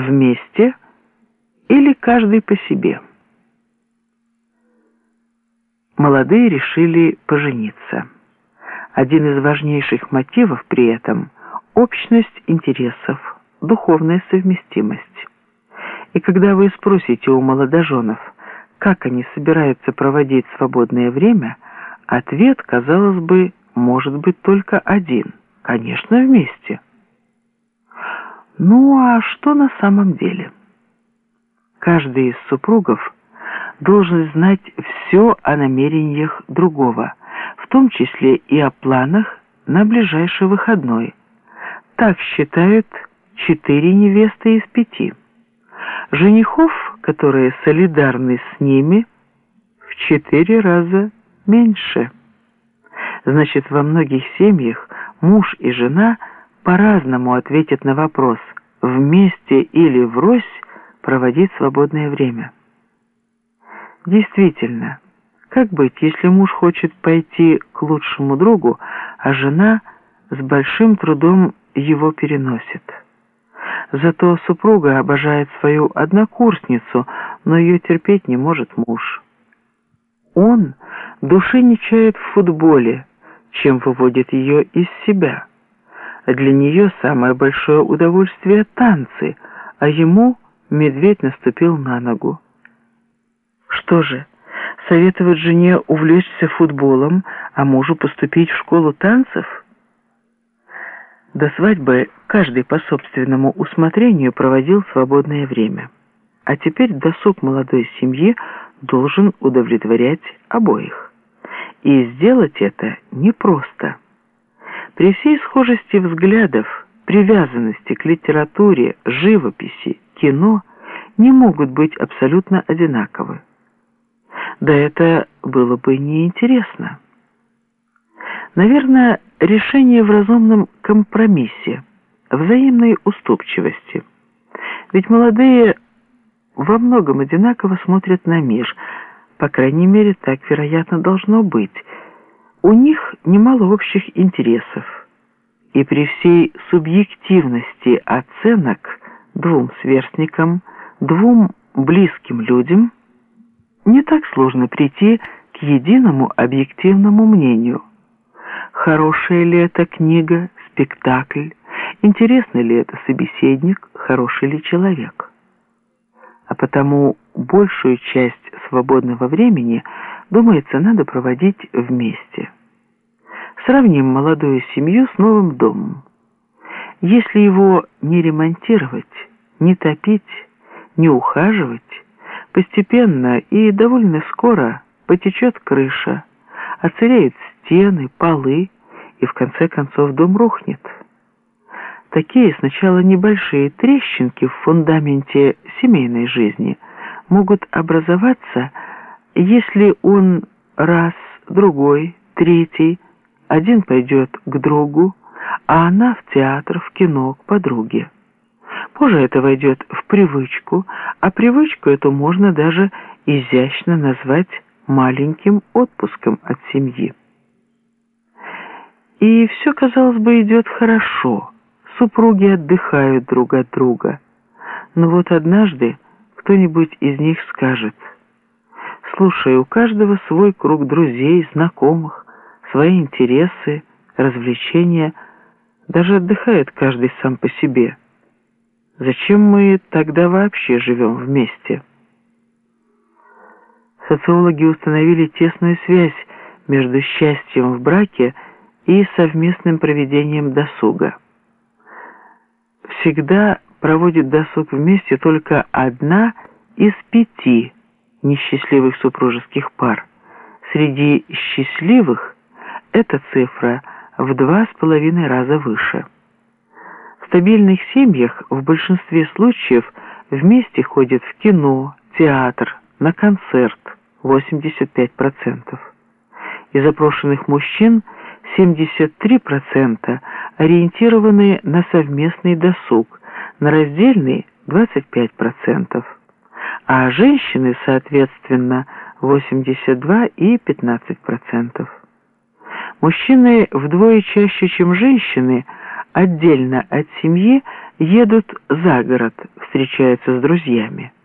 вместе или каждый по себе. Молодые решили пожениться. Один из важнейших мотивов при этом – общность интересов, духовная совместимость. И когда вы спросите у молодоженов, как они собираются проводить свободное время, ответ, казалось бы, может быть только один – конечно, вместе. Ну а что на самом деле? Каждый из супругов должен знать все о намерениях другого, в том числе и о планах на ближайший выходной. Так считают четыре невесты из пяти. Женихов, которые солидарны с ними, в четыре раза меньше. Значит, во многих семьях муж и жена по-разному ответят на вопрос «вместе или врозь проводить свободное время». Действительно, как быть, если муж хочет пойти к лучшему другу, а жена с большим трудом его переносит? Зато супруга обожает свою однокурсницу, но ее терпеть не может муж. Он души не чает в футболе, чем выводит ее из себя. Для нее самое большое удовольствие – танцы, а ему медведь наступил на ногу. Что же, советовать жене увлечься футболом, а мужу поступить в школу танцев? До свадьбы каждый по собственному усмотрению проводил свободное время. А теперь досуг молодой семьи должен удовлетворять обоих. И сделать это непросто. При всей схожести взглядов, привязанности к литературе, живописи, кино не могут быть абсолютно одинаковы. Да это было бы неинтересно. Наверное, решение в разумном компромиссе, взаимной уступчивости. Ведь молодые во многом одинаково смотрят на мир, по крайней мере, так, вероятно, должно быть. У них немало общих интересов. И при всей субъективности оценок двум сверстникам, двум близким людям – не так сложно прийти к единому объективному мнению. Хорошая ли это книга, спектакль, интересный ли это собеседник, хороший ли человек. А потому большую часть свободного времени, думается, надо проводить вместе. Сравним молодую семью с новым домом. Если его не ремонтировать, не топить, не ухаживать, Постепенно и довольно скоро потечет крыша, оцареют стены, полы, и в конце концов дом рухнет. Такие сначала небольшие трещинки в фундаменте семейной жизни могут образоваться, если он раз, другой, третий, один пойдет к другу, а она в театр, в кино, к подруге. Позже это войдет в привычку, а привычку эту можно даже изящно назвать маленьким отпуском от семьи. И все, казалось бы, идет хорошо. Супруги отдыхают друг от друга. Но вот однажды кто-нибудь из них скажет, «Слушай, у каждого свой круг друзей, знакомых, свои интересы, развлечения, даже отдыхает каждый сам по себе». Зачем мы тогда вообще живем вместе? Социологи установили тесную связь между счастьем в браке и совместным проведением досуга. Всегда проводит досуг вместе только одна из пяти несчастливых супружеских пар. Среди счастливых эта цифра в два с половиной раза выше стабильных семьях в большинстве случаев вместе ходят в кино, театр, на концерт 85%. Из опрошенных мужчин 73% ориентированы на совместный досуг, на раздельный 25%, а женщины, соответственно, 82 и 15%. Мужчины вдвое чаще, чем женщины – отдельно от семьи едут за город, встречаются с друзьями.